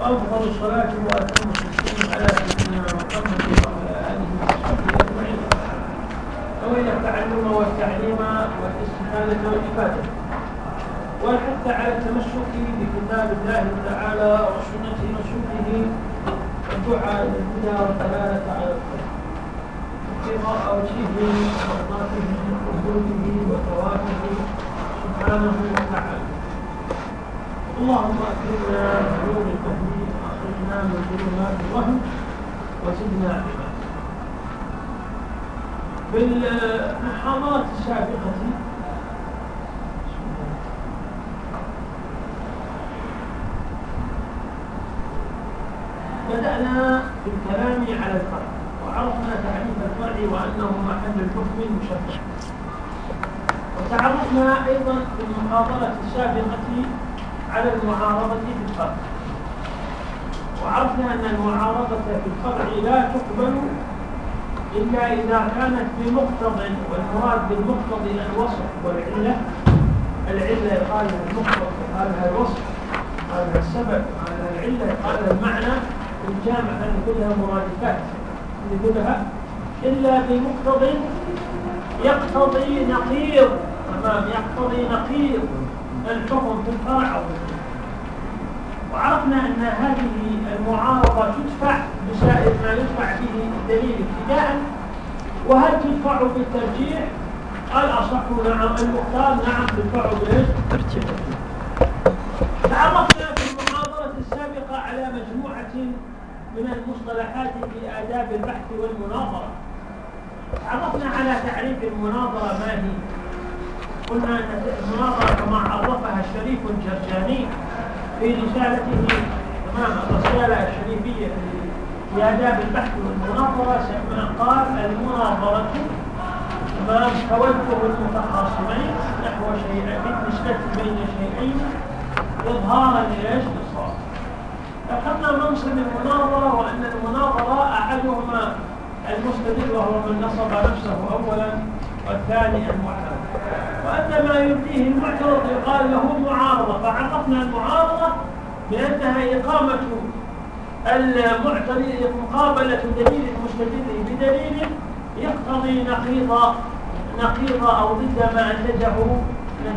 وأفضل الصلاة وأتم التسليم على سيدنا محمد وعلى آله وصحبه التعلم والتعليم والحث على التمسك بكتاب الله تعالى وسنة والدعاء للهدى والدلالة على الخير ابتغاء وجهه ومرضاته وحدوده وثوابه سبحانه وتعالى اللهم اكرمنا بنور الفهم واخرجنا من ظلمات الوهم وزدنا علما. بالمحاضرة السابقة بدأنا بالكلام على الفرع وعرفنا تعريف الفرع وأنه محل الحكم المشبه وتعرفنا أيضا في المحاضرة السابقة على المعارضة في الفرع. وعرفنا أن المعارضة في الفرع لا تقبل إلا إذا كانت بمقتضى والمراد بالمقتضى الوصف والعلة. العلة لها المقتضى يقال الوصف لها السبب لها العلة لها المعنى. الجامع أن كلها مرادفات. أن إلا بمقتضى يقتضي نقيض. تمام؟ يقتضي نقيض. الحكم في الفرع أو وعرفنا أن هذه المعارضة تدفع بسائر ما يدفع به الدليل ابتداء وهل تدفع بالترجيح الأصح نعم المختار نعم تدفع بالترجيح تعرفنا في المحاضرة السابقة على مجموعة من المصطلحات في آداب البحث والمناظرة. عرفنا على تعريف المناظرة ما هي؟ قلنا أن المناظرة كما عرفها الشريف الجرجاني في رسالته تمام الرسالة الشريفية في آداب البحث والمناظرة قال المناظرة تمام توجه المتخاصمين نحو شيئين بالنسبة بين شيئين إظهارا لإيش؟ للصواب أخذنا منصب المناظرة وأن المناظرة أحدهما المستدل وهو من نصب نفسه أولا والثاني المعترض وأن ما يبديه المعترض يقال له معارضة. فعرفنا المعارضة بأنها إقامة المعترض مقابلة دليل المستدل بدليل يقتضي نقيض نقيض أو ضد ما أنتجه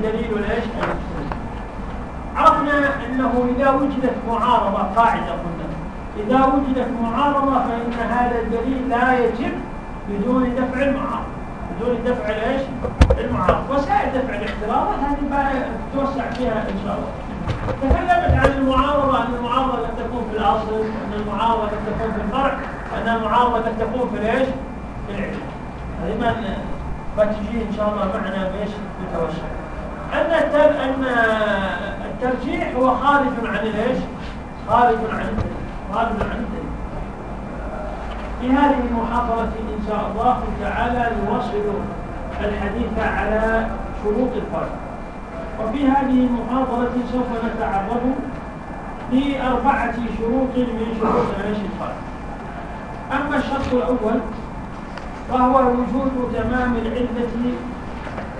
دليل الايش؟ عرفنا أنه إذا وجدت معارضة قاعدة قلنا. إذا وجدت معارضة فإن هذا الدليل لا يجب بدون دفع المعارضة. بدون دفع الايش؟ المعارضة وسائل دفع الاحتراضات هذه توسع فيها إن شاء الله تكلمت عن المعارضة أن المعارضة قد تكون في الأصل أن المعارضة قد تكون في الفرع أن المعارضة قد تكون في الايش؟ في العلم هذه ما فتجي إن شاء الله معنا بإيش؟ بتوسع أن أن الترجيح هو خارج عن الايش؟ خارج عن خارج عن الدليل في هذه المحاضرة إن شاء الله تعالى نواصل الحديث على شروط الفرق وفي هذه المحاضرة سوف نتعرض لأربعة شروط من شروط إيش الفرق أما الشرط الأول وهو وجود تمام العلة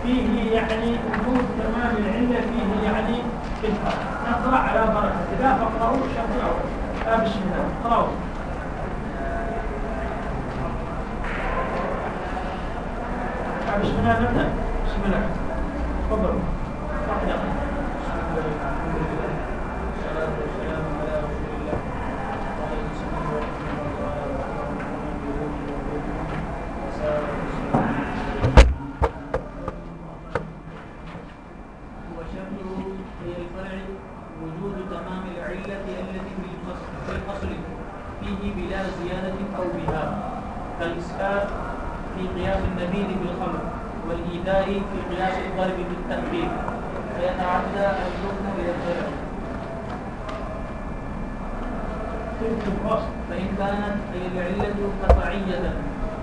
فيه يعني وجود تمام العلة فيه يعني في الفرق نقرأ على بركة الله. فاقرأوا الشرط الأول. لا بسم الله. اقرأوا. بسم الله نبدأ بسم الله تفضلوا فإن كانت العلة قطعية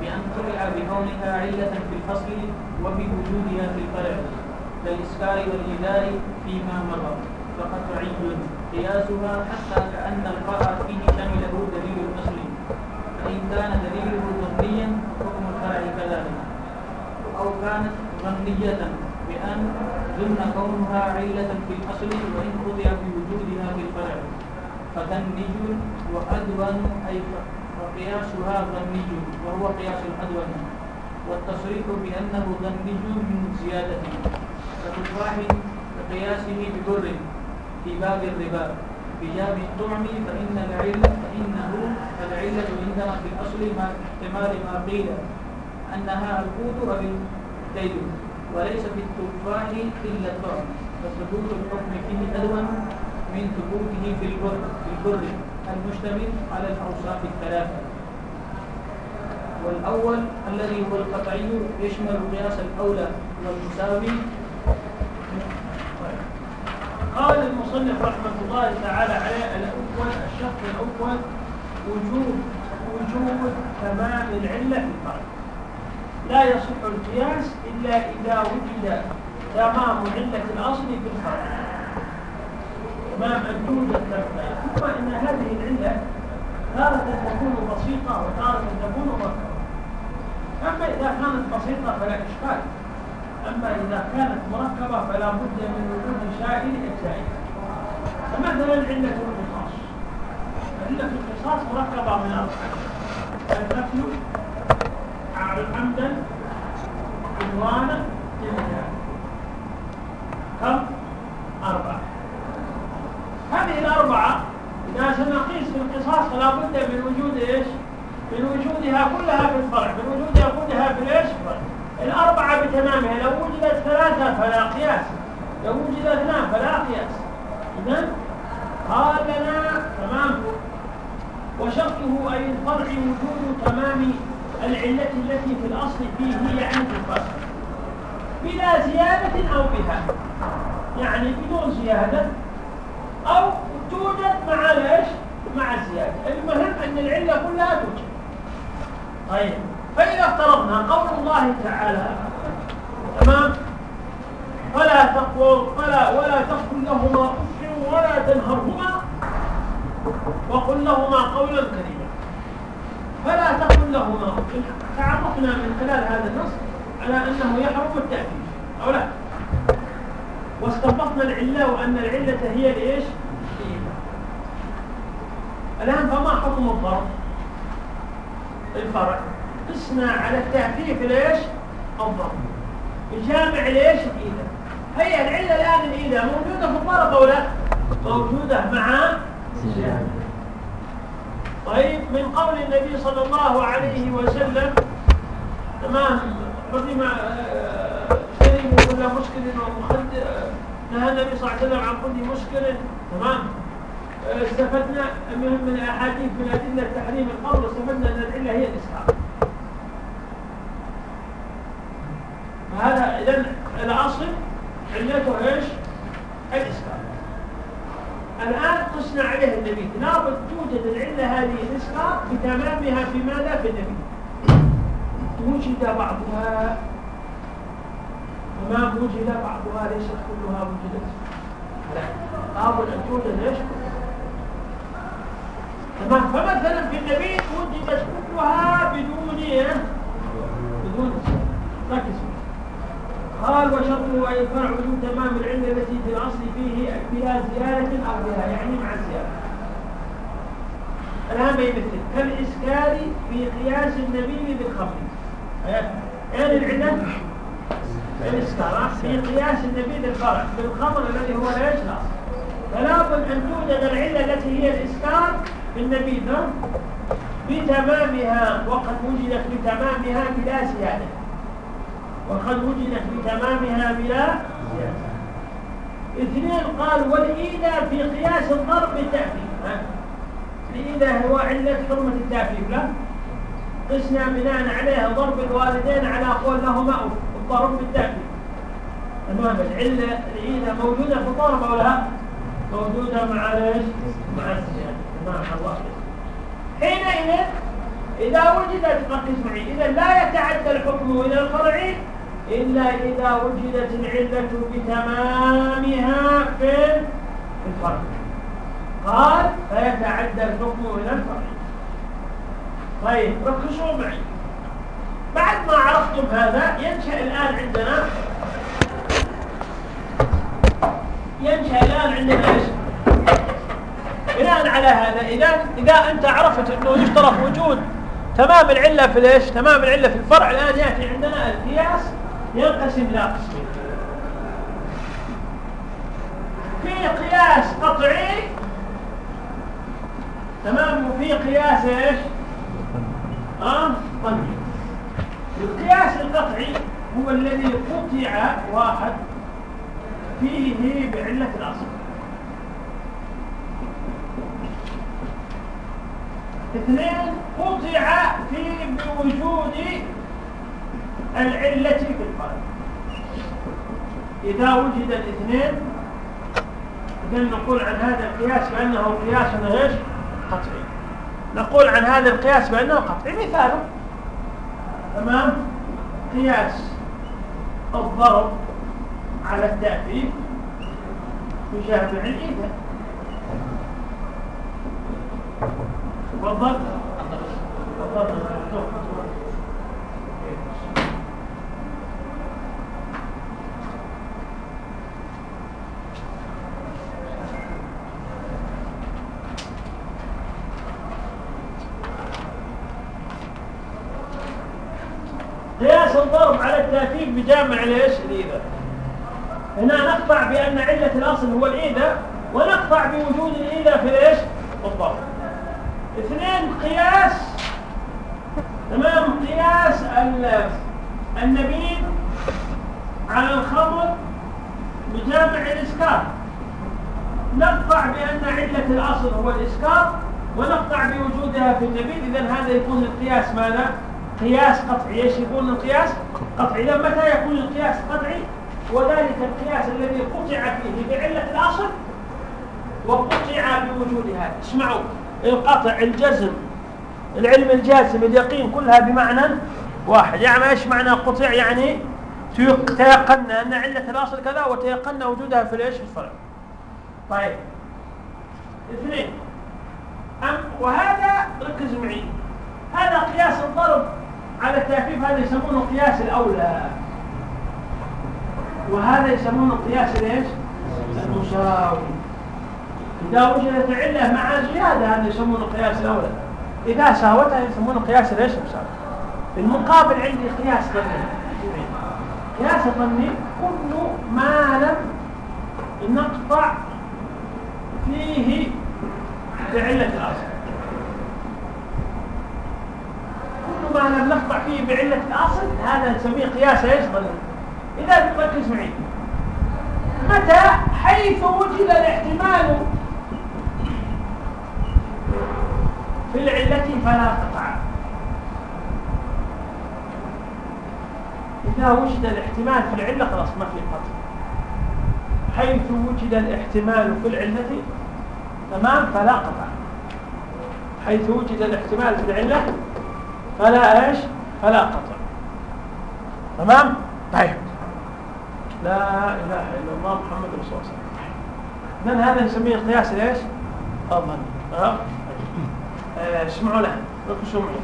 بأن طلع بكونها علة في الفصل وبوجودها في الفرع كالإسكار والإيذاء فيما مضى فقطعي قياسها حتى كأن الفرع فيه شمله دليل الأصل فإن كان دليله ظنيا حكم الفرع كذلك أو ظنية بأن ظن كونها علة في الأصل وإن قضي بوجود وذنج وأدون أي فقياسها ذنج وهو قياس الأدون. والتصريح بأنه ذنج من زيادة. كتفاح كقياسه ببر في باب الربا. بجاب الطعم فإن العلة فإنه العلة عندنا في الأصل ما احتمال ما قيل. أنها القوت وليس في التفاح إلا الطعم. فثبوت الحكم فيه أدون من ثبوته في البر في البر المشتمل على الأوصاف الثلاثة. والأول الذي هو القطعي يشمل قياس الأولى والمساوي. قال المصنف رحمة الله تعالى عليه الأول الشرط الأول وجود وجود تمام العلة في الفرق لا يصح القياس إلا إذا وجد تمام علة الأصل في الفرق تمام أن توجد ثم إن هذه العلة تارة تكون بسيطة وتارة تكون مركبة أما إذا كانت بسيطة فلا إشكال. أما إذا كانت مركبة فلا بد من وجود سائر أجزائها فمثلا علة القصاص علة القصاص مركبة من أربعة. القتل عمدا عدوانا جنجا كم؟ أربعة هذه الأربعة إذا سنقيس في القصاص فلا بد من وجود إيش؟ من وجودها كلها في الفرع من وجودها كلها في الإيش؟ الأربعة بتمامها لو وجدت ثلاثة فلا قياس لو وجد اثنان فلا قياس إذا قال لنا تمام وشرطه أي الفرع وجود تمام العلة التي في الأصل فيه يعني في الفرع بلا زيادة أو بها. يعني بدون زيادة. أو توجد مع ليش؟ مع الزيادة المهم أن العلة كلها توجد. طيب. فإذا افترضنا قول الله تعالى. تمام؟ فلا تقول فلا ولا تقل لهما اف ولا تنهرهما. وقل لهما قولا كريما. فلا تقل لهما اف تعرفنا من خلال هذا النص على أنه يحرم التأكيد أو لا؟ واستنبطنا العلة وأن العلة هي الايش الآن فما حكم الضرب؟ الفرع. قسنا على التهفيف ليش الضرب. بجامع ليش الإيدة. هي العلة الآن الإيدة موجودة في الضرب أو لا؟ موجودة مع طيب من قول النبي صلى الله عليه وسلم تمام؟ حرم اجتنبوا آه، كل مسكر ومخدر. نهى النبي صلى الله عليه وسلم عن كل مسكر تمام؟ آه، استفدنا من الاحاديث من أدلة تحريم الخمر استفدنا أن العله هي الاسحاق هذا اذا الأصل علته إيش؟ الاسكار الآن قسنا عليه النبي. لابد توجد العلة هذه الاسكار بتمامها في ماذا في النبي وجد بعضها. وما وجد بعضها ليست كلها وجدت لا. لابد أن توجد إيش؟ تمام. فمثلا في النبي وجدت كلها بدون إيه؟ بدون ركز قال وشرطه أن يفرع وجود تمام العلم التي في الأصل فيه بلا زيادة أو بها يعني مع الزيادة. الآن يمثل؟ كالإسكار في قياس النبي بالخمر. أين العلة؟ الإسكار في قياس النبي بالفرع بالخمر الذي هو لا يجلس فلا بد أن توجد العلة التي هي الإسكار في النبيذ بتمامها وقد وجدت بتمامها بلا زيادة. وقد وجدت بتمامها بلا اثنين قال والإيذاء في قياس الضرب بالتأكيد الإيذاء هو علة حرمة التأكيد لا؟ قسنا بناء عليها ضرب الوالدين على قول لهما الضرب بالتأكيد تمام العلة الإيذاء موجودة في الضرب أو لا؟ موجودة مع ليش مع الزيادة. تمام الله حينئذ إذا وجدت قسم إذا لا يتعدى الحكم إلى الفرعي إلا إذا وجدت العلة بتمامها في الفرق قال فيتعدى الحكم إلى الفرق طيب ركزوا معي. بعد ما عرفتم هذا ينشأ الآن عندنا ينشأ الآن عندنا إيش؟ بناء على هذا إذا إذا أنت عرفت أنه يشترط وجود تمام العلة في ليش تمام العلة في الفرع الآن يأتي عندنا القياس ينقسم إلى قسمين. في قياس قطعي تمام؟ وفي قياس إيش؟ آه طيب القياس القطعي هو الذي قطع واحد فيه بعلة الأصل. اثنين قطع فيه بوجود العلة في القلب إذا وجد الاثنين إذا نقول عن هذا القياس بأنه قياس إيش؟ قطعي. نقول عن هذا القياس بأنه قطعي. مثاله. تمام؟ قياس الضرب على التأثير يشابه الإيدة تفضل. تفضل. قياس الضرب على التأكيد بجامع ليش؟ الإيذاء هنا نقطع بأن علة الأصل هو الإيذاء ونقطع بوجود الإيذاء في ليش الضرب. اثنين قياس. تمام؟ قياس النبيذ على الخمر بجامع الإسكار نقطع بأن علة الأصل هو الإسكار ونقطع بوجودها في النبيذ. إذا هذا يكون القياس ماذا؟ قياس قطعي. إيش يكون القياس؟ قطعي. اذا متى يكون القياس قطعي؟ وذلك القياس الذي قطع فيه بعلة الأصل وقطع بوجودها. اسمعوا. القطع الجزم. العلم الجازم اليقين كلها بمعنى واحد. يعني إيش معنى قطع؟ يعني تيقنا أن علة الأصل كذا وتيقنا وجودها في الإيش؟ في الفرع. طيب. اثنين. أم وهذا ركز معي. هذا قياس الضرب. على التأكيد هذا يسمونه قياس الأولى. وهذا يسمونه قياس الايش المساوي إذا وجدت علة مع زيادة هذا يسمونه قياس الأولى. إذا ساوتها يسمونه قياس الايش المساوي المقابل عندي قياس ظني. قياس الظني كل ما لم نقطع فيه بعلة الأصل ما لم نقطع فيه بعلة الأصل هذا نسميه قياس إيش ظني؟ إذا ركز معي. متى؟ حيث وجد الاحتمال في العلة فلا قطع إذا وجد الاحتمال في العلة خلاص ما في قطع حيث وجد الاحتمال في العلة تمام فلا قطع. حيث وجد الاحتمال في العلة فلا إيش؟ فلا قطع. تمام؟ طيب. لا إله إلا الله محمد رسول الله من هذا نسميه القياس إيش؟ الظني ها آه، اسمعوا له ركزوا معي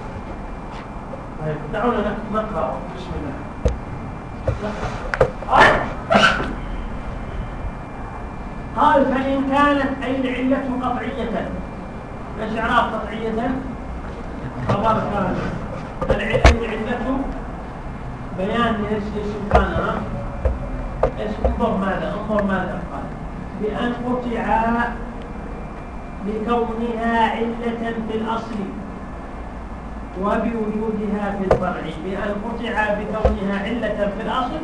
طيب. دعونا نقرأ. بسم الله. قال. فإن كانت أي العلة قطعية. إيش إعراب قطعية؟ خبر كان العلة بيان إيش سبحانه إيش انظر ماذا؟ انظر ماذا؟ قال بأن قطع لكونها علة في الأصل وبوجودها في الفرع. بأن قطع بكونها علة في الأصل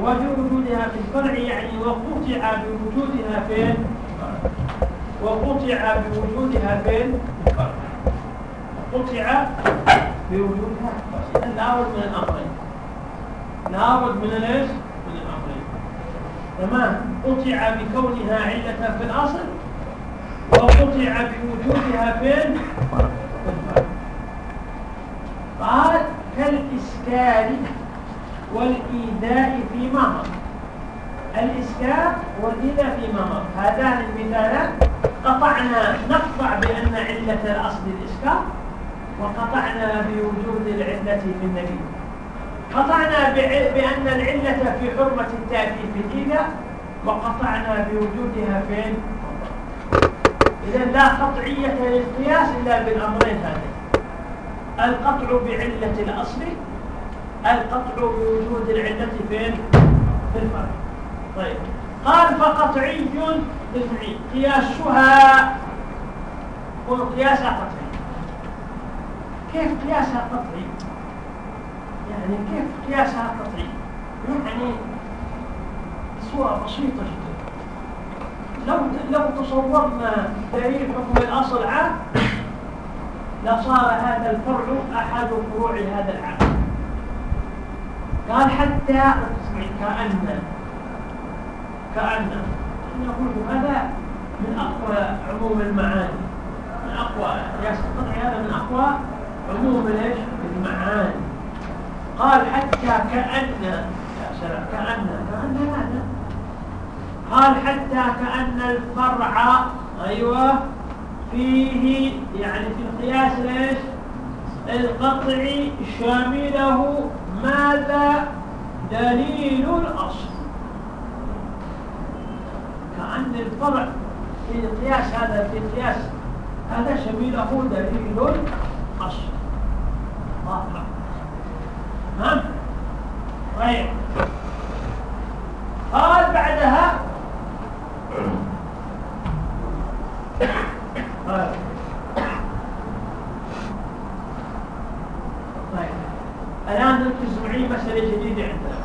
وبوجودها في الفرع يعني وقطع بوجودها فين وقطع بوجودها فين قطع بوجودها إذا لابد من الأمرين. لابد من الايش؟ من الأمرين. تمام. قطع بكونها علة في الأصل وقطع بوجودها فين؟ قال كالإسكار والإيذاء في مهر الإسكار والإيذاء في مهر هذان المثالان قطعنا نقطع بأن علة الأصل الإسكار وقطعنا بوجود العلة في النبي. قطعنا بأن العلة في حرمة التأكيد في الإيذاء وقطعنا بوجودها فين إذا لا قطعية للقياس إلا بالأمرين هذين. القطع بعلة الأصل القطع بوجود العلة فين؟ في الفرع. طيب. قال فقطعي بالفعل قياسها قياسها قطعي. كيف قياسها قطعي؟ يعني كيف قياسها قطعي؟ يعني صورة بسيطة جدا لو لو تصورنا دليل حكم الأصل عام لصار هذا الفرع أحد فروع هذا العام قال حتى كأن كأن نقول هذا من أقوى عموم المعاني من أقوى قياس القطع هذا من أقوى عموم الايش المعاني قال حتى كأن يا سلام كأن كأن هذا قال حتى كأن الفرع أيوه فيه يعني في القياس ليش القطعي شامله ماذا؟ دليل الأصل. كأن الفرع في القياس هذا في القياس هذا شميله دليل الأصل واضح ها طيب. قال بعدها طيب طيب الآن نركز معي مسألة جديدة عندنا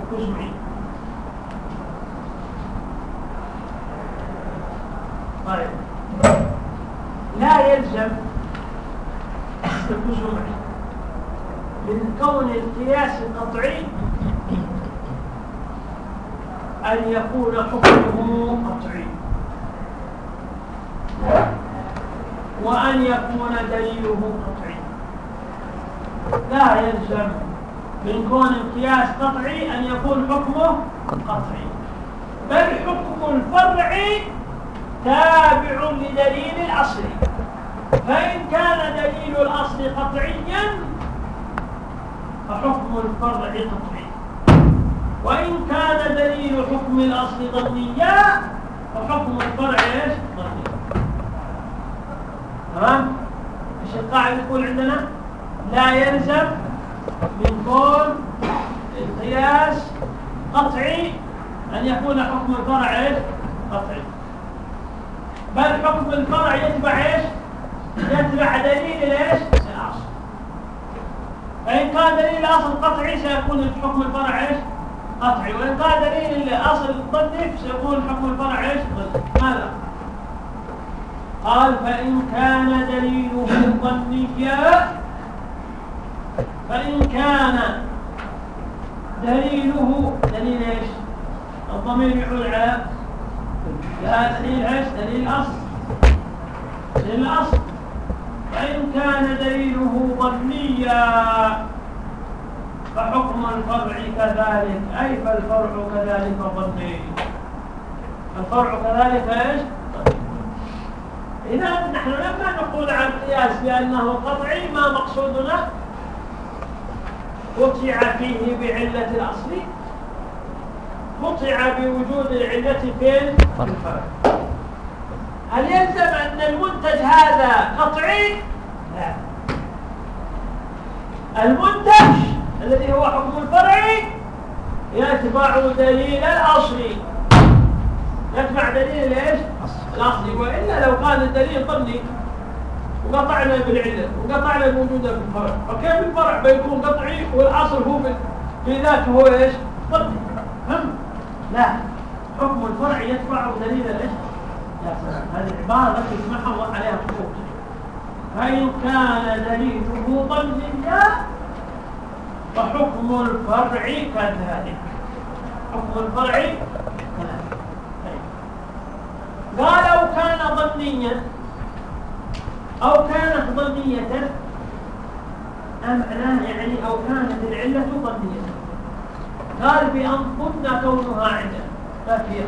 ركز معي طيب لا يلزم ركزوا معي من كون القياس القطعي أن يكون حكمه قطعي وأن يكون دليله قطعي لا يلزم من كون القياس قطعي أن يكون حكمه قطعي بل حكم الفرع تابع لدليل الأصل فإن كان دليل الأصل قطعيا فحكم الفرع قطعي وإن كان دليل حكم الأصل ظنيا فحكم الفرع إيش؟ ظني تمام؟ إيش القاعدة تقول عندنا؟ لا يلزم من كون القياس قطعي أن يكون حكم الفرع إيش؟ قطعي بل حكم الفرع يتبع إيش؟ يتبع دليل الإيش؟ الاصل فإن كان دليل الأصل قطعي سيكون حكم الفرع إيش؟ قطعي وإن كان دليل الأصل ظني سيكون حكم الفرع إيش؟ ظني ماذا؟ قال فإن كان دليله ظنيا فإن كان دليله دليل إيش؟ الضمير يعود على لا دليل إيش؟ دليل الأصل دليل الأصل فإن كان دليله ظنيا فحكم الفرع كذلك أي فالفرع كذلك ظني الفرع كذلك إيش؟ إذا نحن لما نقول عن القياس بأنه قطعي ما مقصودنا قطع فيه بعلة الأصل قطع بوجود العلة فين؟ الفرع هل يلزم أن المنتج هذا قطعي؟ لا المنتج الذي هو حكم الفرع يتبع دليل الأصل يتبع دليل إيش؟ الأصلي وإلا لو كان الدليل ظني وقطعنا بالعلة وقطعنا الموجودة في الفرع. فكيف الفرع بيكون قطعي والأصل هو في ذاته هو إيش؟ ظني هم؟ لا. حكم الفرع يتبع دليل الايش؟ يا سلام. هذه العبارة التي تسمعها عليها خطوط فإن كان دليله ظنيا فحكم الفرع كذلك. حكم الفرع كذلك. قال أو كان ظنيا أو كانت ظنية معناه يعني أو كانت العلة ظنية قال بأن ظن كونها علة لا في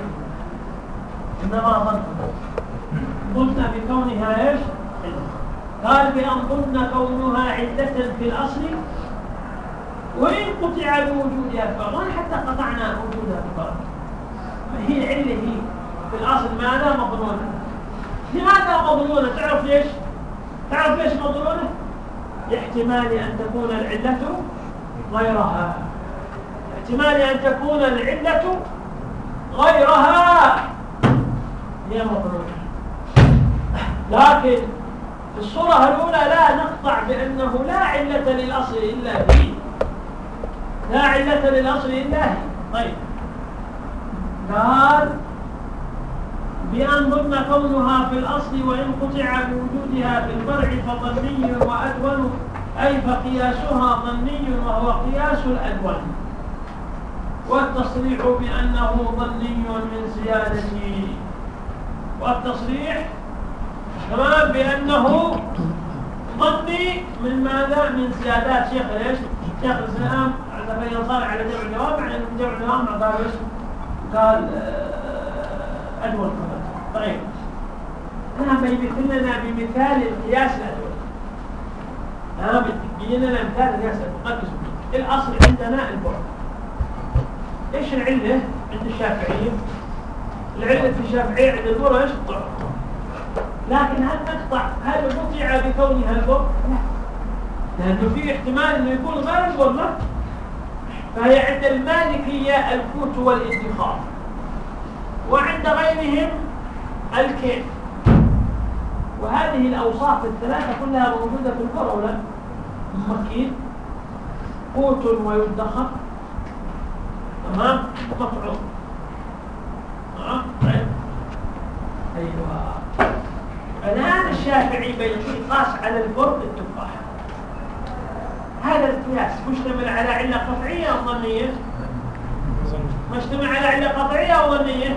إنما ظن ظن بكونها إيش؟ قال بأن ظن كونها علة في الأصل. وإن قطع بوجودها فظن حتى قطعنا وجودها الفرق هي العلة هي. في الأصل ماذا مظنون لماذا مظنونة تعرف ليش؟ تعرف ليش مظنونة لاحتمال أن تكون العلة غيرها. احتمال أن تكون العلة غيرها. هي مظنونة لكن في الصورة الأولى لا نقطع بأنه لا علة للأصل إلا هي. لا علة للأصل إلا هي. طيب. قال بأن ظن كونها في الأصل وإن قطع بوجودها في الفرع فظني وأدون أي فقياسها ظني وهو قياس الأدون والتصريح بأنه ظني من زيادة والتصريح تمام بأنه ظني من ماذا؟ من زيادات شيخ إيش؟ شيخ الإسلام عندما ينصار على جمع الجواب مع أن جمع الجواب قال؟ قال آه، طيب أنا بيمثل لنا بمثال القياس الأدول أنا بيجي لنا مثال القياس الأدول الأصل عندنا البعد. إيش العلة عند الشافعية؟ العلة في الشافعية عند البر إيش؟ لكن هل نقطع هل قطع بكونها البر؟ لا. لأنه في احتمال أنه يكون غير البر لا فهي عند المالكية الكوت والإدخار. وعند غيرهم الكيف وهذه الأوصاف الثلاثة كلها موجودة في البر أو لا؟ مكين قوت ويدخر. تمام؟ مطعوم تمام؟ طيب. أيوه. الآن الشافعي قاس على البر التفاح. هذا القياس مشتمل على علة قطعية أو ظنية؟ مشتمل على علة قطعية أو ظنية؟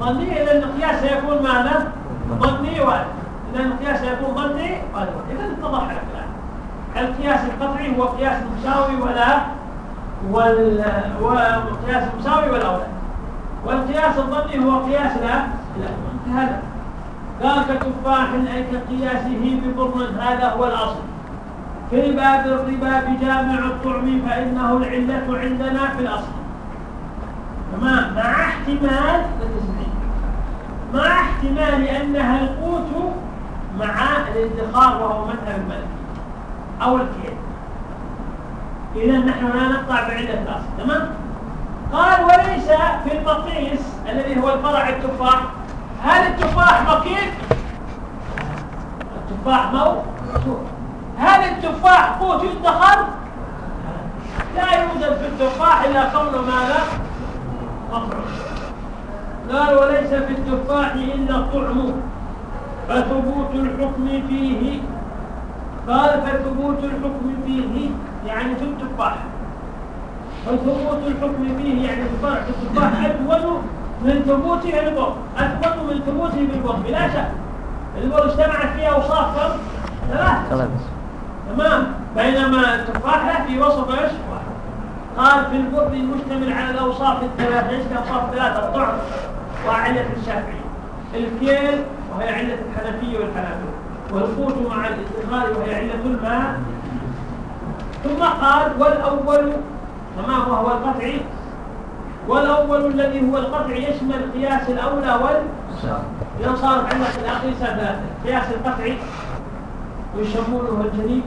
ظنيه إذا القياس سيكون ماذا؟ ظني وارد إذا القياس سيكون ظني وارد إذا اتضح لك الآن. القياس القطعي هو قياس مساوي ولا؟ والقياس المساوي والاولى والقياس الظني هو قياس لا؟ هذا قال كتفاح اي كقياسه ببر هذا هو الأصل. في باب الربا بجامع الطعم فإنه العلة عندنا في الأصل. تمام. مع احتمال مع احتمال أنها القوت مع الادخار وهو مذهب الملكي أو الكيل إذا نحن لا نقطع بعلة الأصل تمام؟ قال وليس في المقيس الذي هو الفرع التفاح هل التفاح مقيس؟ التفاح موت هل التفاح قوت يدخر؟ لا يوجد في التفاح إلا كونه ماذا؟ مطعم قال وليس في التفاح إلا الطعم. فثبوت الحكم فيه. قال فثبوت الحكم فيه يعني في التفاح. وثبوت الحكم فيه يعني في فرع التفاح أدول من ثبوته البر أدول من ثبوته بالبر بلا شك. البر اجتمعت فيها أوصاف كم؟ ثلاثة تمام. بينما التفاح له في وصف إيش؟ قال في البر المشتمل على الأوصاف الثلاثة. إيش الأوصاف الثلاثة؟ الطعم. وعلة الشافعي الكيل وهي علة الحنفية والحنابلة والقوت مع الادخار وهي علة الماء. ثم قال والأول تمام وهو القطعي والأول الذي هو القطعي يشمل قياس الأولى وال إذا صارت عندك الأقيسة ثلاثة قياس القطعي ويسمونه الجديد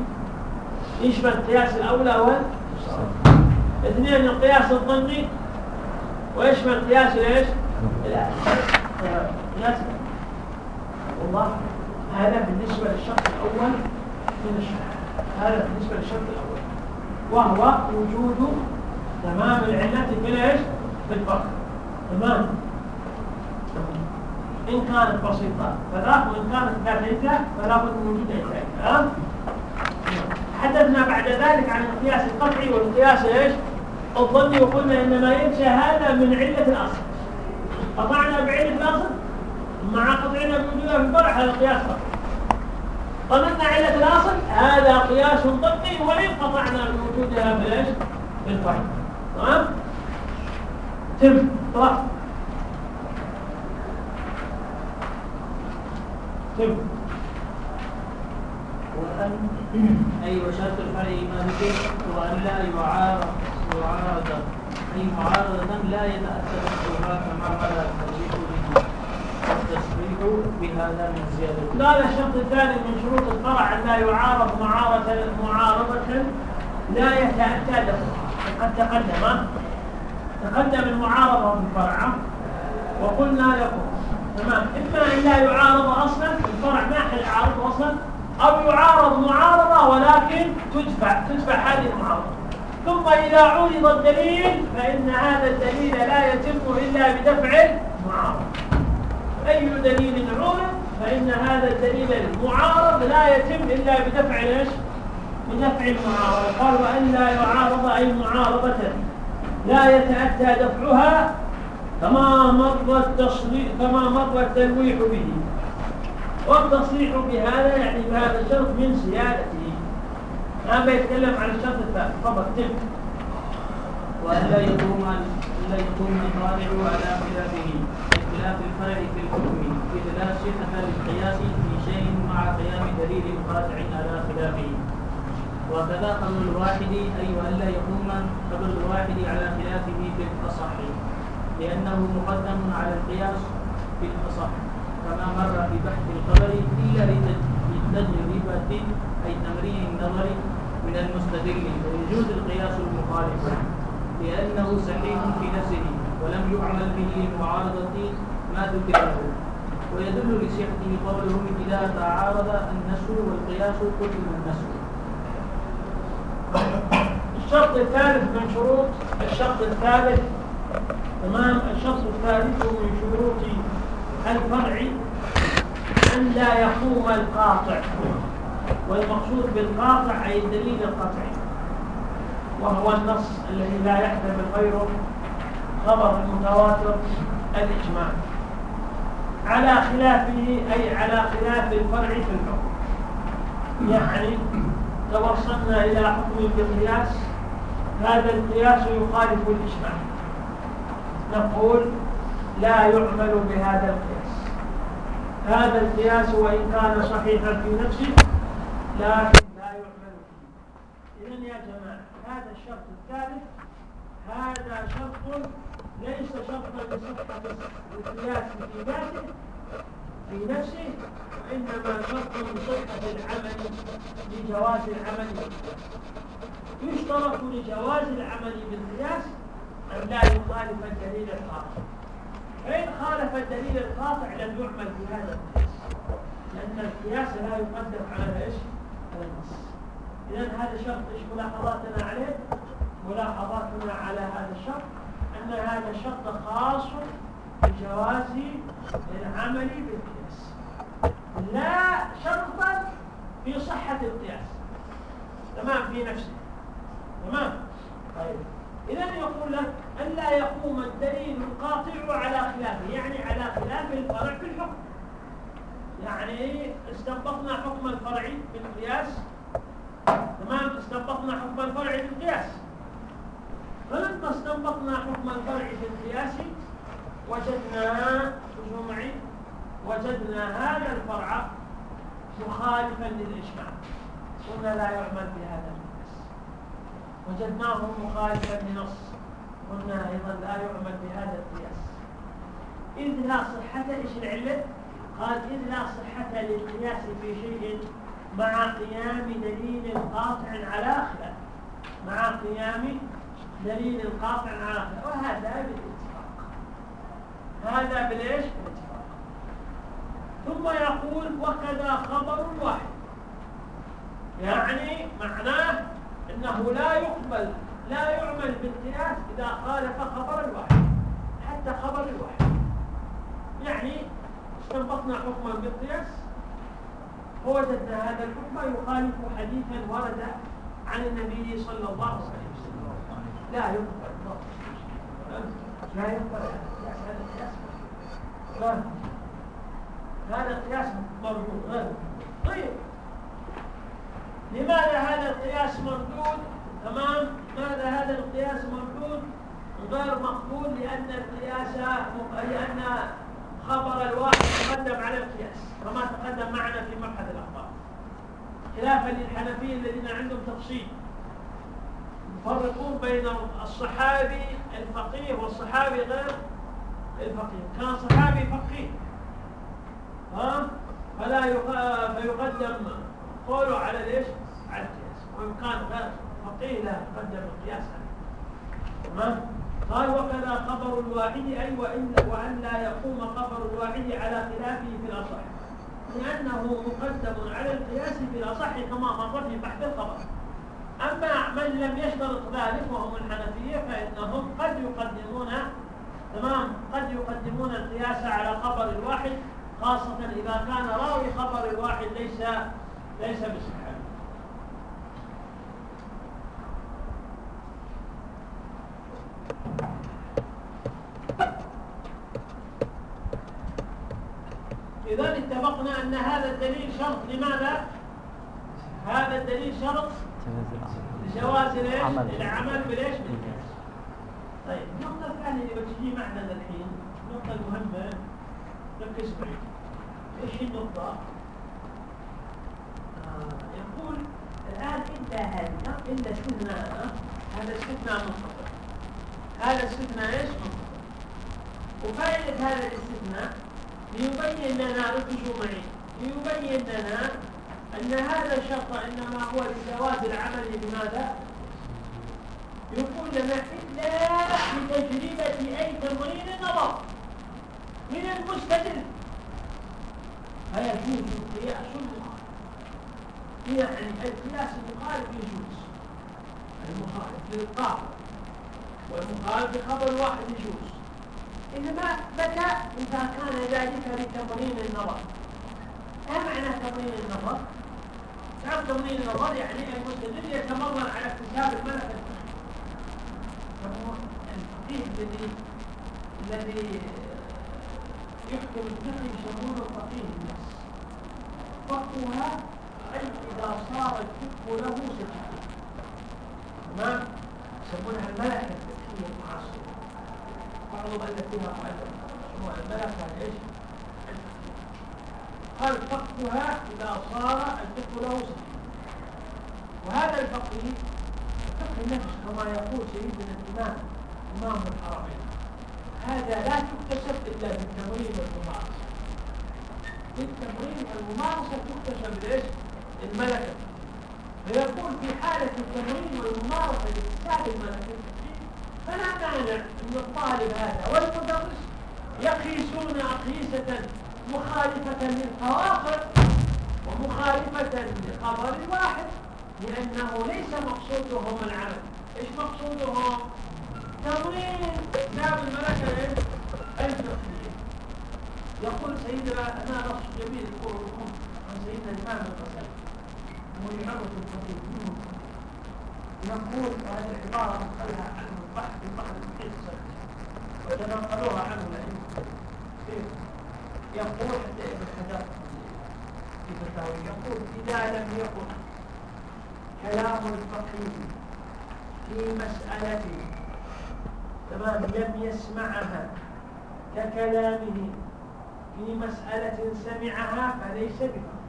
يشمل قياس الأولى وال اثنين القياس الظني ويشمل قياس الايش؟ قياس والله هذا بالنسبة للشرط الأول من الشرط هذا بالنسبة للشرط الأول وهو وجود تمام العلة في إيش؟ في الفرق تمام إن كانت بسيطة فذاك وإن كانت كثيرة فلا بد من وجود تمام حدثنا بعد ذلك عن القياس القطعي والقياس إيش؟ الظني وقلنا إنما ينشأ هذا من علة الأصل قطعنا بعلة الأصل مع قطعنا بوجودها في الفرع هذا قياس قطعي ظننا علة الأصل هذا قياس ضبطي وإن قطعنا بوجودها بايش؟ بالفرع تمام؟ تم. طرف تم. وأن أي وشرط الفرع ما ذكر وأن لا يعارض يعارض. معارضة لا كما التصريح بهذا من زيادة. قال الشرط الثاني من شروط الفرع أن لا يعارض معارضة معارضة لا يتأتى له قد تقدم. تقدم المعارضة في الفرع. وقلنا لكم تمام؟ إما أن لا يعارض أصلا الفرع ما حل يعارض أصلا أو يعارض معارضة ولكن تدفع تدفع هذه المعارضة. ثم إذا عرض الدليل فإن هذا الدليل لا يتم إلا بدفع المعارض. أي دليل عرض فإن هذا الدليل المعارض لا يتم إلا بدفع إيش؟ بدفع المعارضة قال وأن لا يعارض أي معارضة لا يتأتى دفعها كما مر التصريح كما مر التلويح به. والتصريح بهذا يعني بهذا الشرط من زيادته الآن بيتكلم عن الشرط الثالث تفضل تم وألا يقوم لا يقوم الطالع على خلافه اختلاف الفرع في الحكم إذ لا صحة للقياس في شيء مع قيام دليل قاطع على خلافه. وكذا قول الواحد أي ألا يقوم قول الواحد على خلافه في الأصح لأنه مقدم على القياس في الأصح كما مر في بحث الخبر إلا لتجربة أي تمرين النظر من المستدل ويجوز القياس المخالف لأنه صحيح في نفسه ولم يعمل به لمعارضة ما ذكر له ويدل لصحته قولهم إذا تعارض النسل والقياس قتل النسل الشرط الثالث من شروط الشرط الثالث تمام. الشرط الثالث من شروط الفرع أن لا يقوم القاطع. والمقصود بالقاطع أي الدليل القطعي وهو النص الذي لا يحتمل غيره خبر المتواتر الإجماع. على خلافه أي على خلاف الفرع في الحكم. يعني توصلنا إلى حكم بالقياس هذا القياس يخالف الإجماع. نقول لا يعمل بهذا القياس. هذا القياس وإن كان صحيحا في نفسه لكن لا يعمل به إذن يا جماعة هذا الشرط الثالث هذا شرط ليس شرطا لصحة القياس في ذاته في نفسه وإنما شرط لصحة العمل لجواز العمل. يشترط لجواز العمل بالقياس أن لا يخالف الدليل القاطع فإن خالف الدليل القاطع لم يعمل بهذا القياس لأن القياس لا يقدم على إيش؟ على النص. إذا هذا شرط إيش ملاحظاتنا عليه؟ ملاحظاتنا على هذا الشرط أن هذا الشرط خاص بجواز العمل بالقياس. لا شرطا في صحة القياس. تمام؟ في نفسه. تمام؟ طيب. إذا يقول لك أن لا يقوم الدليل القاطع على خلافه يعني على خلاف الفرع في الحكم. يعني استنبطنا حكم الفرع في القياس تمام؟ استنبطنا حكم الفرع في القياس فلما استنبطنا حكم الفرع في القياس وجدنا شوفوا معي وجدنا هذا الفرع مخالفا للإجماع. قلنا لا يعمل بهذا وجدناه مخالفا لنص. قلنا أيضا لا يعمل بهذا القياس. إذ لا صحة إيش العلة؟ قال اذ لا صحة للقياس في شيء مع قيام دليل قاطع على خلاف مع قيام دليل قاطع على خلاف وهذا بالاتفاق. هذا بالإيش؟ بالاتفاق. ثم يقول وكذا خبر واحد. يعني معناه إنه لا يقبل لا يعمل بالقياس إذا خالف خبر الواحد حتى خبر الواحد يعني استنبطنا حكما بالقياس. فوجدنا هذا الحكم يخالف حديثا ورد عن النبي صلى الله عليه وسلم. لا يقبل. لا يقبل. هذا القياس هذا القياس غير طيب. لماذا هذا القياس مردود تمام. ماذا هذا القياس مردود غير مقبول لأن القياس لأن خبر الواحد تقدم على القياس كما تقدم معنا في مبحث الأخبار. خلافا للحنفية الذين عندهم تفصيل. يفرقون بين الصحابي الفقيه والصحابي غير الفقيه. كان صحابي فقيه. فلا فيقدم قوله على ليش؟ على القياس. وإن كان فقيه لا يقدم القياس عليه. تمام؟ قال وكذا خبر الواحد أي وإن وأن لا يقوم خبر الواحد على خلافه في الأصح. لأنه مقدم على القياس في الأصح كما مر في بحث الخبر. أما من لم يشترط ذلك وهم الحنفية فإنهم قد يقدمون تمام قد يقدمون القياس على خبر الواحد خاصة إذا كان راوي خبر الواحد ليس ليس بصحابي إذا اتفقنا أن هذا الدليل شرط لماذا؟ هذا الدليل شرط لجواز ليش؟ العمل بليش؟ بالقياس طيب النقطة الثانية اللي بتجي معنا الحين النقطة المهمة ركز معي إيش النقطة؟ آه يقول الآن إلا هذه إلا استثناء هذا استثناء منقطع هذا استثناء إيش؟ منقطع وفائدة هذا الاستثناء ليبين لنا ركزوا معي ليبين لنا أن هذا الشرط إنما هو لجواز العمل بماذا؟ يقول لنا إلا بتجربة أي تمرين نظر من المستدل. فيجوز القياس المخالف. يعني القياس المخالف يجوز. المخالف للقاعدة والمخالف لخبر واحد يجوز. إنما متى؟ إذا كان ذلك لتمرين النظر. ما معنى تمرين النظر؟ تعرف تمرين النظر يعني المستدل يتمرن على اكتساب الملكة الفقيه الذي الذي يحكم الفقه يسمونه فقيه الناس. فقهها أي إذا صار الفقه له سجن تمام؟ يسمونها الملكة الفقهية المعاصرة بعضهم ألف فيها مؤلف شنو؟ الملكة إيش؟ قال فقهها إذا صار الفقه له سجن وهذا الفقيه فقه النفس كما يقول سيدنا الإمام إمام الحرمين. هذا لا تكتسب إلا بالتمرين والممارسة. بالتمرين والممارسة تكتسب ليش؟ الملكة فيقول في حالة التمرين والممارسة لاكتساب الملكة فلا مانع أن الطالب هذا والمدرس يقيسون أقيسة مخالفة للخواطر ومخالفة لخبر واحد لأنه ليس مقصودهم العمل. إيش مقصودهم؟ تمرين باب الملكة الفقهية يقول سيدنا أنا نص جميل يقول لكم عن سيدنا الإمام الغزالي ويعرف الفقيه. يقول هذه العبارة نقلها عنه البحث في بحر القصة وتنقلوها عنه الأئمة يقول حتى ابن حجر في فتاوي يقول إذا لم يكن كلام الفقيه في مسألة تمام لم يسمعها ككلامه في مسألة سمعها فليس بفقيه.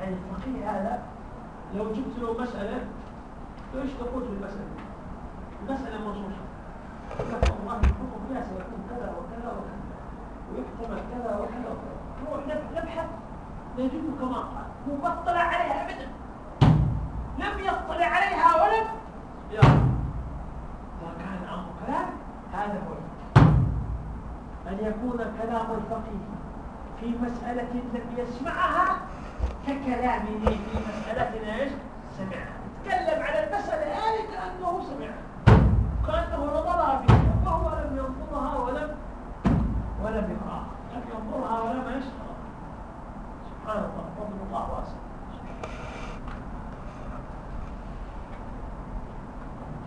يعني الفقيه هذا لو جبت له مسألة إيش تقول في المسألة؟ المسألة منصوصة. الله الحكم فيها سيكون كذا وكذا وكذا. ويحتمل كذا وكذا نروح نبحث نجد كما قال. هو ما اطلع عليها ابدا. لم يطلع عليها ولم يرى اذا كان الامر كلام. هذا هو أن يكون كلام الفقيه في مسألة لم يسمعها ككلامه في مسألة إيش؟ سمعها. تكلم على المسألة هذه كأنه سمعها كأنه نظرها فيها وهو لم ينظرها ولم ولم يقرأها لم ينظرها ولم إيش؟ سبحان الله فضل الله واسع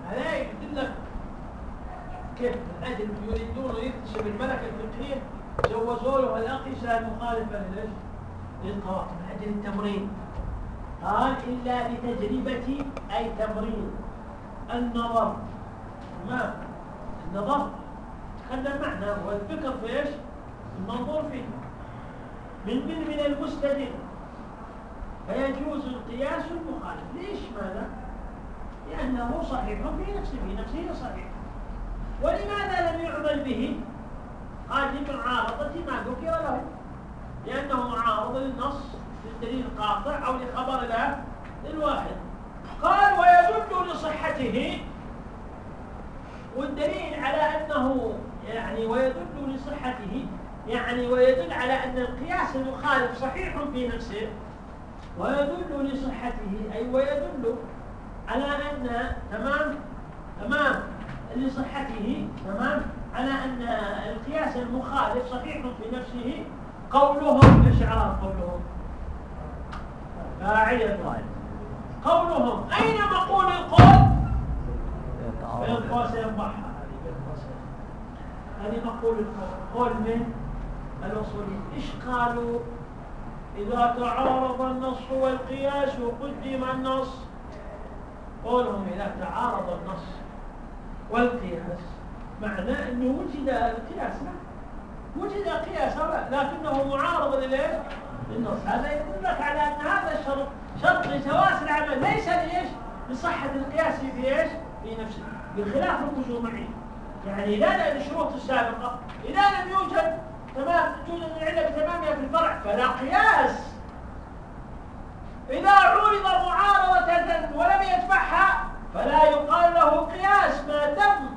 هذا يدلك كيف أجل يريدون يكتشف الملكه الفقهيه جوزوا له الاقصى المخالفه لليش؟ للقواعد من أجل التمرين قال الا لتجربه اي تمرين النظر ما النظر تكلم معنا والفكر في إيش؟ المنظور فيه من من من المستدل. فيجوز القياس المخالف. ليش ماذا؟ لأنه صحيح في نفسه في نفسه صحيح. ولماذا لم يعمل به؟ قال لمعارضة ما ذكر له. للنص للدليل القاطع أو لخبر لا الواحد قال ويدل لصحته. والدليل على أنه يعني ويدل لصحته يعني ويدل على أن القياس المخالف صحيح في نفسه ويدل لصحته أي ويدل على أن تمام؟ تمام. لصحته تمام؟ على أن القياس المخالف صحيح في نفسه قولهم اعراب قولهم؟ فاعل قولهم أين مقول القول؟ بين قوسين ضحى هذه مقول القول من الأصوليين. إيش قالوا؟ إذا تعارض النص والقياس قدم النص قولهم إذا تعارض النص والقياس. معناه أنه وجد القياس وجد قياس لكنه معارض للإيش؟ للنص. هذا يدلك على أن هذا الشرط شرط لجواز العمل. ليس لإيش؟ لصحة القياس في إيش؟ في نفسه بخلاف الخصومعي يعني لا الشروط السابقة إذا لم يوجد تمام توجد العلة بتمامها في الفرع فلا قياس. إذا عرض معارضة ولم يدفعها فلا يقال له قياس ما تم.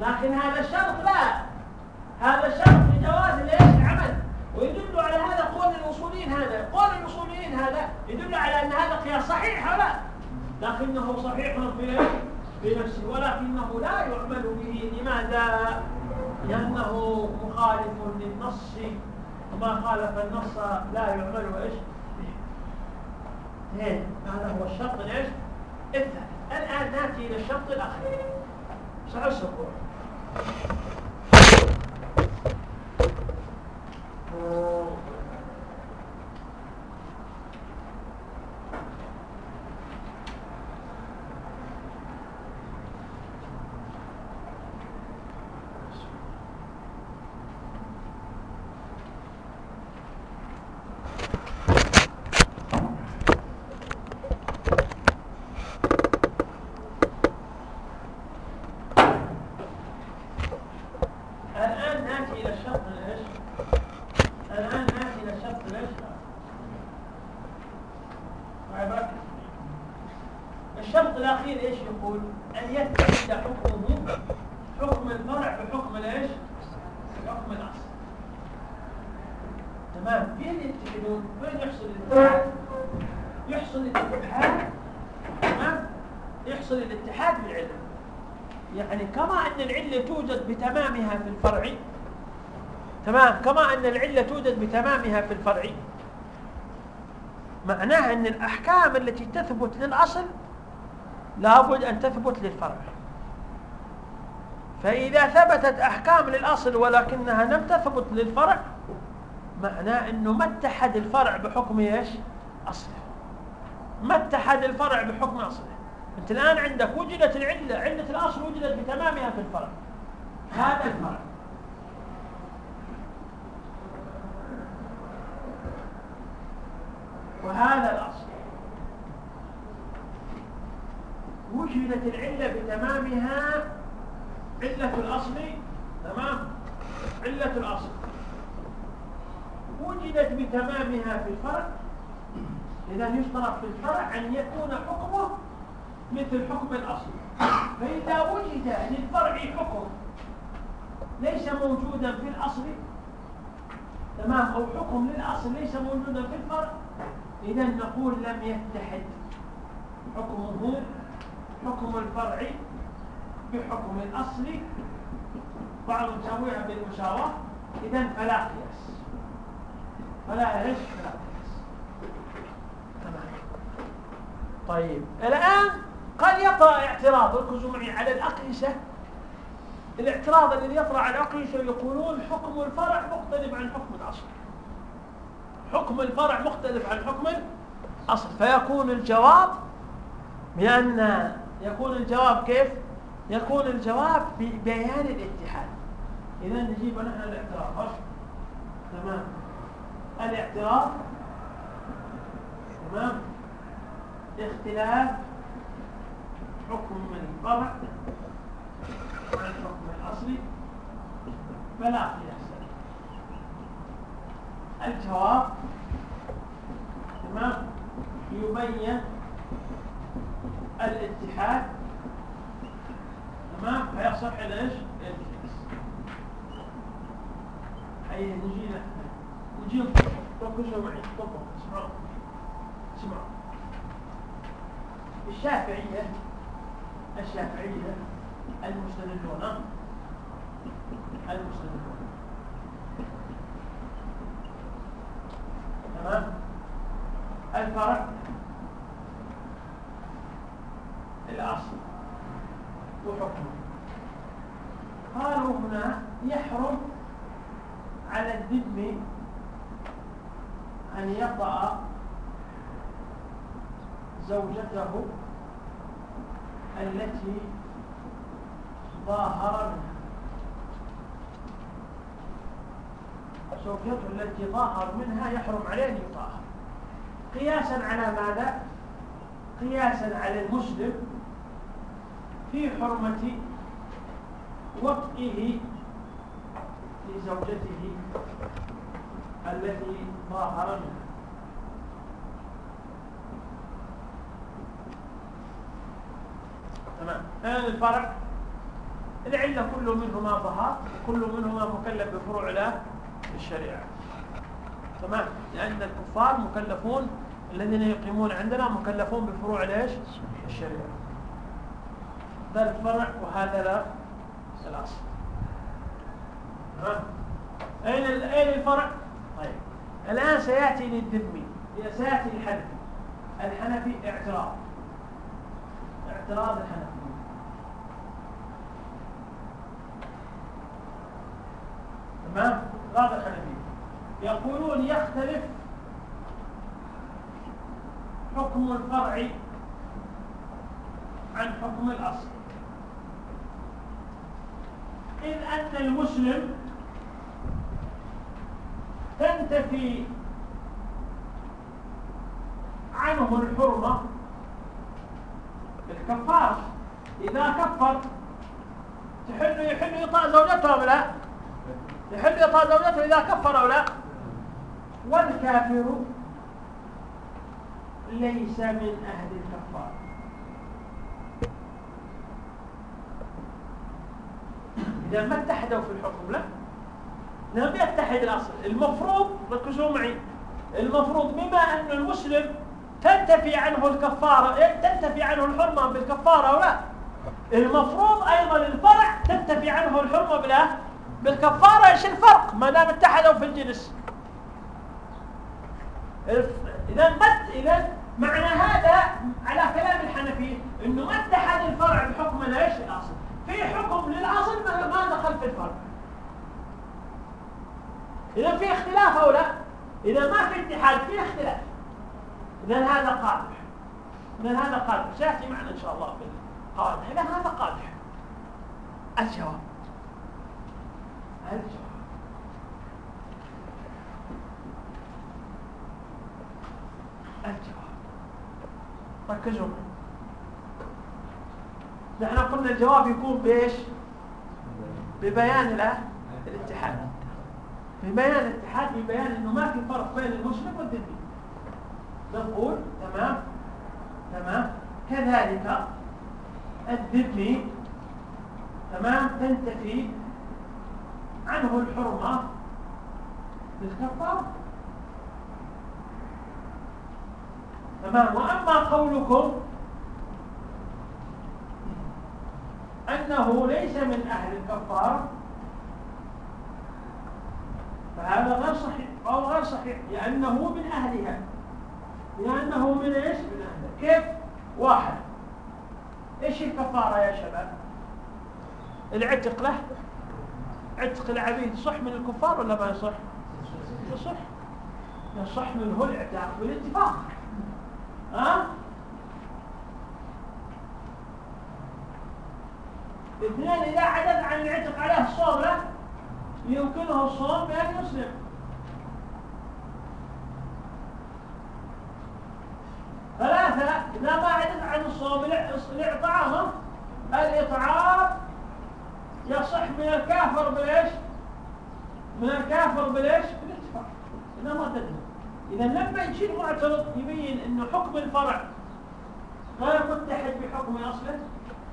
لكن هذا الشرط لا. هذا الشرط لجواز الايش العمل؟ ويدل على هذا قول الاصوليين هذا. قول الاصوليين هذا يدل على أن هذا قياس صحيح ولا لكنه صحيح في في نفسه ولكنه لا يعمل به. لماذا؟ لأنه مخالف للنص. وما خالف النص لا يعمل إيش؟ اثنين هذا هو الشرط. الايش الثالث الآن نأتي إلى الشرط الاخير صح السكون تمام كما أن العلة توجد بتمامها في الفرع. معناها أن الأحكام التي تثبت للأصل لابد أن تثبت للفرع. فإذا ثبتت أحكام للأصل ولكنها لم تثبت للفرع معناه أنه ما اتحد الفرع بحكم إيش؟ أصله. ما اتحد الفرع بحكم أصله. أنت الآن عندك وجدت العلة علة الأصل وجدت بتمامها في الفرع. هذا الفرع. وهذا الأصل. وجدت العلة بتمامها علة الأصل تمام؟ علة الأصل. وجدت بتمامها في الفرع إذا يشترط في الفرع أن يكون حكمه مثل حكم الأصل. فإذا وجد للفرع حكم ليس موجودا في الأصل تمام؟ أو حكم للأصل ليس موجودا في الفرع إذا نقول لم يتحد حكمه حكم الفرع بحكم الأصل بعض مسويها بالمساواة إذا فلا قياس. فلا إيش؟ فلا قياس. تمام طيب الآن قد يطرأ اعتراض ركزوا معي على الأقيسة. الاعتراض الذي يطرأ على الأقيسة يقولون حكم الفرع مختلف عن حكم الأصل. حكم الفرع مختلف عن حكم الأصل فيكون الجواب بأن يكون الجواب كيف؟ يكون الجواب ببيان الاتحاد. إذا نجيب نحن الاعتراف. تمام. الاعتراف. تمام. اختلاف حكم الفرع عن الحكم الأصلي فلا قياس الجواب. تمام. يبين الاتحاد. تمام. فيصح إيش؟ الجنس هي نجي نجي ركزوا معي. تفضلوا اسمعوا اسمعوا الشافعية الشافعية المستدلون. المستدلون. الفرع. الأصل وحكمه. قالوا هنا يحرم على الذم أن يطأ زوجته التي ظاهر منها زوجته التي ظاهر منها يحرم عليه أن يطاهر قياسا على ماذا؟ قياسا على المسلم في حرمة وطئه لزوجته التي ظاهر منها. تمام. الآن الفرع العلة كل منهما ظهر كل منهما مكلف بفروع له. الشريعة. تمام؟ لأن الكفار مكلفون الذين يقيمون عندنا مكلفون بفروع ليش؟ الشريعة. ده الفرع وهذا لا الأصل. أين أين الفرع؟ طيب. الآن سيأتي للذمي سيأتي الحنفي. الحنفي اعتراض. اعتراض الحنفي. تمام؟ اعتراض الحنفي يقولون يختلف حكم الفرع عن حكم الأصل. إذ أن المسلم تنتفي عنه الحرمة الكفار إذا كفر تحل يحل يطاع زوجته أو لا؟ يحل يطاع زوجته إذا كفر أو لا. والكافر ليس من أهل الكفار. إذا ما اتحدوا في الحكم لا. لم يتحد الأصل. المفروض ركزوا معي. المفروض بما أن المسلم تنتفي عنه الكفارة إيه؟ تنتفي عنه الحرمة بالكفارة أو لا. المفروض أيضا الفرع تنتفي عنه الحرمة بلا بالكفارة إيش الفرق؟ ما دام اتحدوا في الجنس إذا مت إذا معنى هذا على كلام الحنفي إنه ما اتحد الفرع بحكم إيش الأصل؟ في حكم للأصل ما دخل في الفرع. إذا في اختلاف أو لا؟ إذا ما في اتحاد في اختلاف. إذا هذا قادح. إذا هذا قادح. سيأتي معنا إن شاء الله في القواعد إذا هذا قادح. الجواب. الجواب الجواب ركزوا نحن قلنا الجواب يكون بإيش؟ ببيان الاتحاد. ببيان الاتحاد ببيان إنه ما في فرق بين المسلم والذمي نقول تمام تمام. كذلك الذمي تمام تنتفي عنه الحرمة. بالكفارة تمام. وأما قولكم أنه ليس من أهل الكفارة فهذا غير صحيح. أو غير صحيح. لأنه من أهلها. لأنه من إيش؟ من أهلها. كيف؟ واحد. إيش الكفارة يا شباب؟ العتق له. عتق العبيد صح من الكفار ولا ما يصح؟ يصح يصح منه العتاق بالاتفاق ها؟ اثنين إذا عدد عن العتق عليه الصوم له يمكنه الصوم بأن يسلم ثلاثة إذا ما عدد عن الصوم الإطعام الإطعام يصح من الكافر بالإيش؟ من الكافر بالإيش؟ بالاتفاق هنا ما تدري. إذا لما يجي المعترض يبين أنه حكم الفرع غير متحد بحكم أصله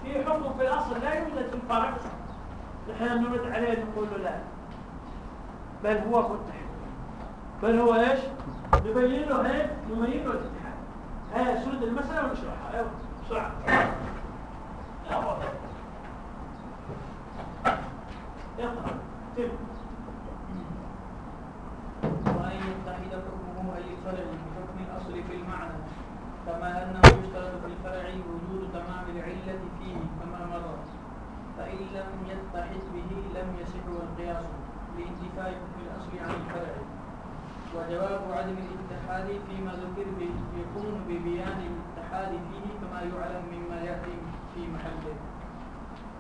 في حكم في الأصل لا يوجد في الفرع. نحن نرد عليه نقول له لا. بل هو متحد. بل هو إيش؟ نبين له هيك نبين له الاتحاد. هاي سرد المسألة ونشرحها أيوه بسرعة اقرأ تم وأن يتحد حكمه أي الفرع بحكم الأصل في المعنى كما أنه يشترط في الفرع وجود تمام العلة فيه كما مر فإن لم يتحد به لم يصح القياس لانتفاء حكم الأصل عن الفرع وجواب عدم الاتحاد فيما ذكر يكون ببيان الاتحاد فيه كما يعلم مما يأتي في محله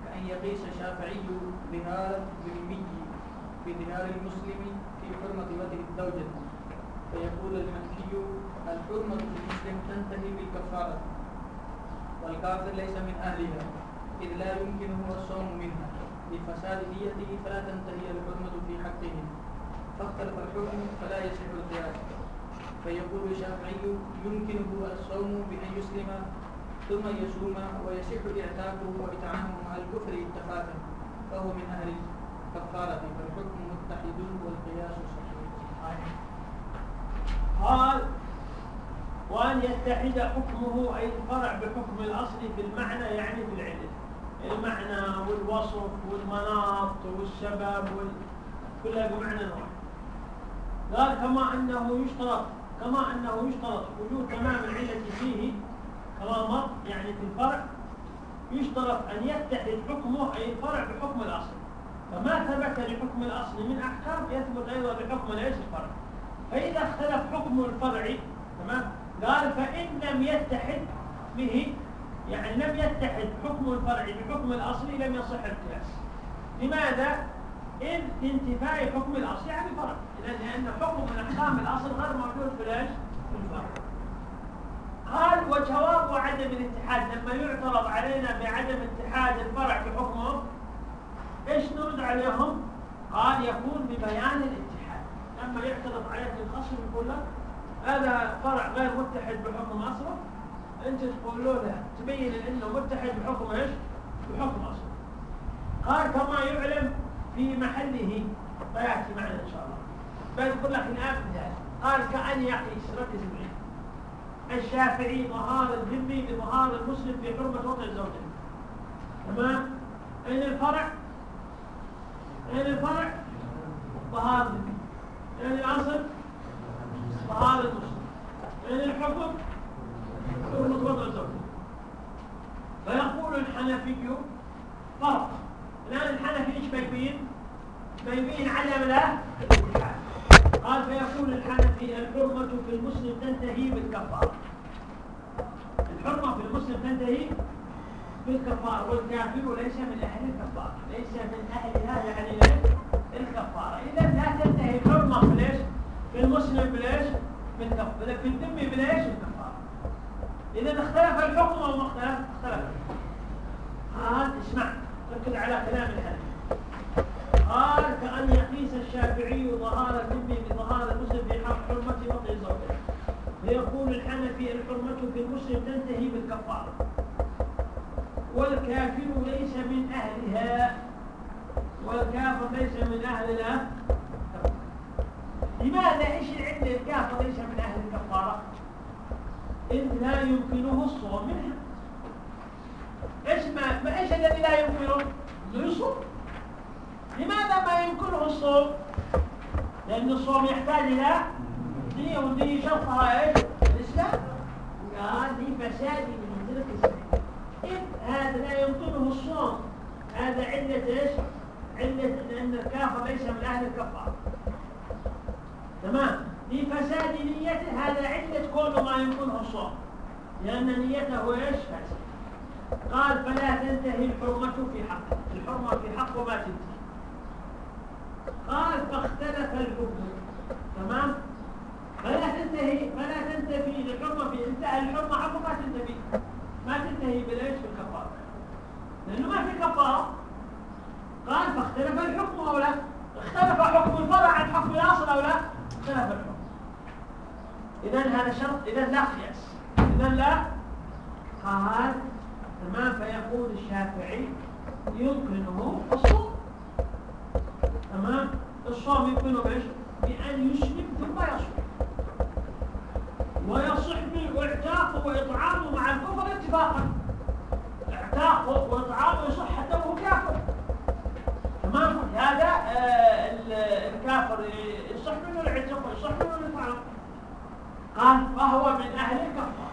كأن يقيس الشافعي ظهار الذمي بظهار المسلم في حرمة وجه الزوجة فيقول الحنفي الحرمة في المسلم تنتهي بالكفارة والكافر ليس من أهلها إذ لا يمكنه الصوم منها لفساد نيته فلا تنتهي الحرمة في حقه فاختلف الحكم فلا يصح القياس فيقول الشافعي يمكنه الصوم بأن يسلم ثم يصوم ويصح اعتاقه وإطعامه مع الكفر اتفاقا فهو من أهل الكفارة فالحكم متحد والقياس صحيح. قال وأن يتحد حكمه أي الفرع بحكم الأصل في المعنى يعني في العلم. المعنى والوصف والمناط والسبب وال... كلها بمعنى واحد. قال كما أنه يشترط كما أنه يشترط وجود تمام العلة فيه كما يعني في الفرع يشترط أن يتحد حكمه أي الفرع بحكم الأصل. فما ثبت لحكم الأصل من أحكام يثبت أيضا بحكم ليس الفرع. فإذا اختلف حكم الفرع تمام؟ قال فإن لم يتحد به يعني لم يتحد حكم الفرع بحكم الأصل لم يصح القياس. لماذا؟ إذ لانتفاء حكم الأصل يعني فرع. لأن حكم من أحكام الأصل غير موجود في إيش؟ في الفرع قال وجواب عدم الاتحاد لما يعترض علينا بعدم اتحاد الفرع بحكمه إيش نرد عليهم؟ قال يكون ببيان الاتحاد لما يعترض عليك الخصم يقول لك هذا فرع غير متحد بحكم أصله أنت تقول له لا تبين إنه متحد بحكم إيش؟ بحكم أصله قال كما يعلم في محله فيأتي معنا إن شاء الله بقول لك مثال قال كأن يقيس ركز معي الشافعي ظهار الذمي بظهار المسلم في حرمة وطن الزوجة تمام؟ أين الفرع؟ أين الفرع؟ ظهار الذمي أين الأصل؟ ظهار المسلم. أين الحكم؟ حرمة وطن الزوجة فيقول الحنفي فرق. الآن الحنفي إيش بيبين؟ بيبين عدم لا قال فيقول الحنفي الحرمة في المسلم تنتهي بالكفارة. الحرمة في المسلم تنتهي بالكفارة والكافر ليس من أهل الكفارة ليس من أهلها يعني الكفارة. إذا لا تنتهي الحرمة في ليش؟ في المسلم بليش بالكفارة في الذم بليش الكفارة. إذا اختلف الحكم أو ما اختلف اختلف. قال اسمع ركز على كلام الحنفي. قال كأن يقيس الشافعي ظهار الذم بظهار المسلم في حرمة وطئ زوجه فيقول الحنفي الحرمة في المسلم تنتهي بالكفارة. والكافر ليس من أهلها. والكافر ليس من أهلها. لماذا إيش العلة الكافر ليس من أهل الكفارة. إذ لا يمكنه الصوم منها. إيش ما, إيش الذي لا يمكنه؟ يصوم لماذا ما يمكنه الصوم؟ لأن الصوم يحتاج إلى نية والنية شرطها إيش الإسلام؟ قال لي فساد من تلك السنة. إذ هذا لا يمكنه الصوم. هذا علة إيش؟ علة أن الكافر ليس من أهل الكفار تمام؟ لفساد نيته هذا علة كونه ما يمكنه الصوم. لأن نيته إيش؟ فاسد. قال فلا تنتهي الحرمة في حقه الحرمة في حقه ما تنتهي. قال فاختلف الحكم. تمام؟ فلا تنتهي فلا تنتهي الحرمه في انتهى الحرمه عفوا ما تنتهي. ما تنتهي بالايش بالكفاره لأنه ما في كفاره قال فاختلف الحكم أو لا؟ اختلف حكم الفرع عن حكم الأصل أو لا؟ اختلف الحكم. إذا هذا شرط إذا لا قياس. إذا لا. قال تمام فيقول الشافعي يمكنه الصوم تمام؟ الصوم يمكنه بايش؟ بأن يسلم ثم يصوم ويصح اعتاقه وإطعامه مع الكفر اتفاقا. اعتاقه وإطعامه يصح حتى وهو كافر. تمام؟ هذا آه الكافر يصح منه العتق ويصح منه الإطعام. قال فهو من أهل الكفار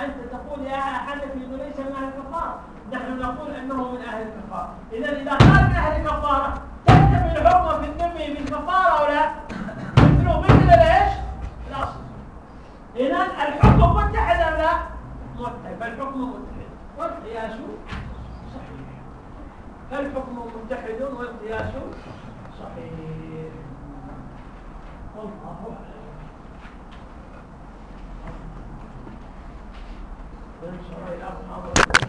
أنت تقول يا حنفي إنه ليس من أهل الكفار نحن نقول أنه من أهل الكفار إذا إذا قال من أهل الكفارة تنتمي الحكم في الذمي بالكفارة أو لا؟ مثله مثل ليش؟ الأصل إذا الحكم متحد أم لا؟ متحد فالحكم متحد والقياس صحيح فالحكم متحد والقياس صحيح أعلم ينشر إلى أصحاب